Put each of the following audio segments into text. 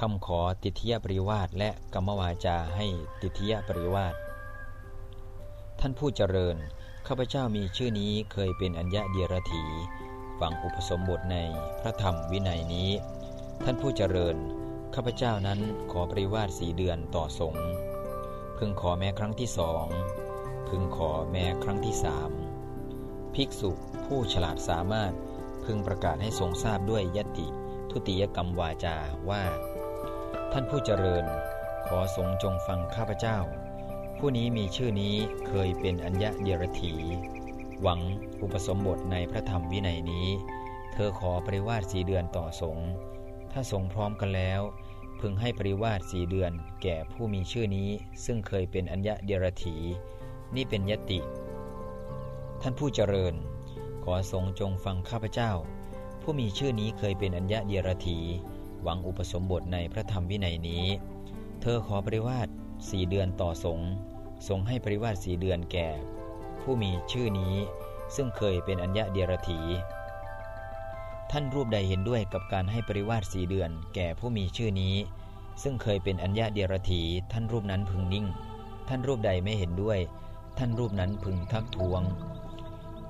คำขอติทยปริวาสและกรรมวาจาให้ติทยปริวาสท่านผู้เจริญ ข้าพเจ้ามีชื่อนี้เคยเป็นอัญญะเดียรถีฝังอุปสมบทในพระธรรมวินัยนี้ ท่านผู้เจริญ ข้าพเจ้านั้นขอปริวาสสี่เดือนต่อสงฆ์พึงขอแม้ครั้งที่สองพึงขอแม้ครั้งที่สามภิกษุผู้ฉลาดสามารถพึงประกาศให้ทรงทราบด้วยยติ ทุติยกรรมวาจาว่า ท่านผู้เจริญ ขอทรงจงฟังข้าพเจ้า ผู้นี้มีชื่อนี้เคยเป็นอัญญะเดียรถี หวังอุปสมบทในพระธรรมวินัยนี้ เธอขอปริวาสสีเดือนต่อสงฆ์ถ้าสงพร้อมกันแล้ว พึงให้ปริวาสสีเดือน แก่ผู้มีชื่อนี้ ซึ่งเคยเป็นอัญญะเดียรถี นี่เป็นยติ ท่านผู้เจริญ ขอทรงจงฟังข้าพเจ้า ผู้มีชื่อนี้เคยเป็นอัญญะเดียรถี หวังอุปสมบทในพระธรรมวินัยนี้ เธอขอปริวาสสี่เดือนต่อสงฆ์ทรงให้ปริวาสสี่เดือนแก่ ผู้มีชื่อนี้ซึ่งเคยเป็นอัญญะเดียรถี ท่านรูปใดเห็นด้วยกับการให้ปริวาสสี่เดือน แก่ผู้มีชื่อนี้ ซึ่งเคยเป็นอัญญะเดียรถีท่านรูปนั้นพึงนิ่ง ท่านรูปใดไม่เห็นด้วย ท่านรูปนั้นพึงทักท้วง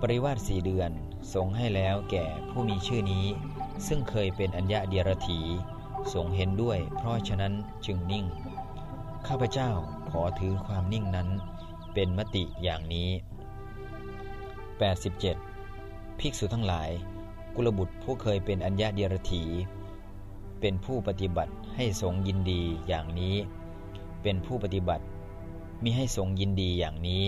ปริวาสสี่เดือนทรงให้แล้วแก่ผู้มีชื่อนี้ ซึ่งเคยเป็นอัญญะเดียรถีทรงเห็นด้วย เพราะฉะนั้นจึงนิ่ง ข้าพเจ้าขอถือความนิ่งนั้น เป็นมติอย่างนี้ 87. ภิกษุทั้งหลาย กุลบุตรผู้เคยเป็นอัญญาเดียรถีเป็นผู้ปฏิบัติให้สงยินดีอย่างนี้ เป็นผู้ปฏิบัติมิให้สงยินดีอย่างนี้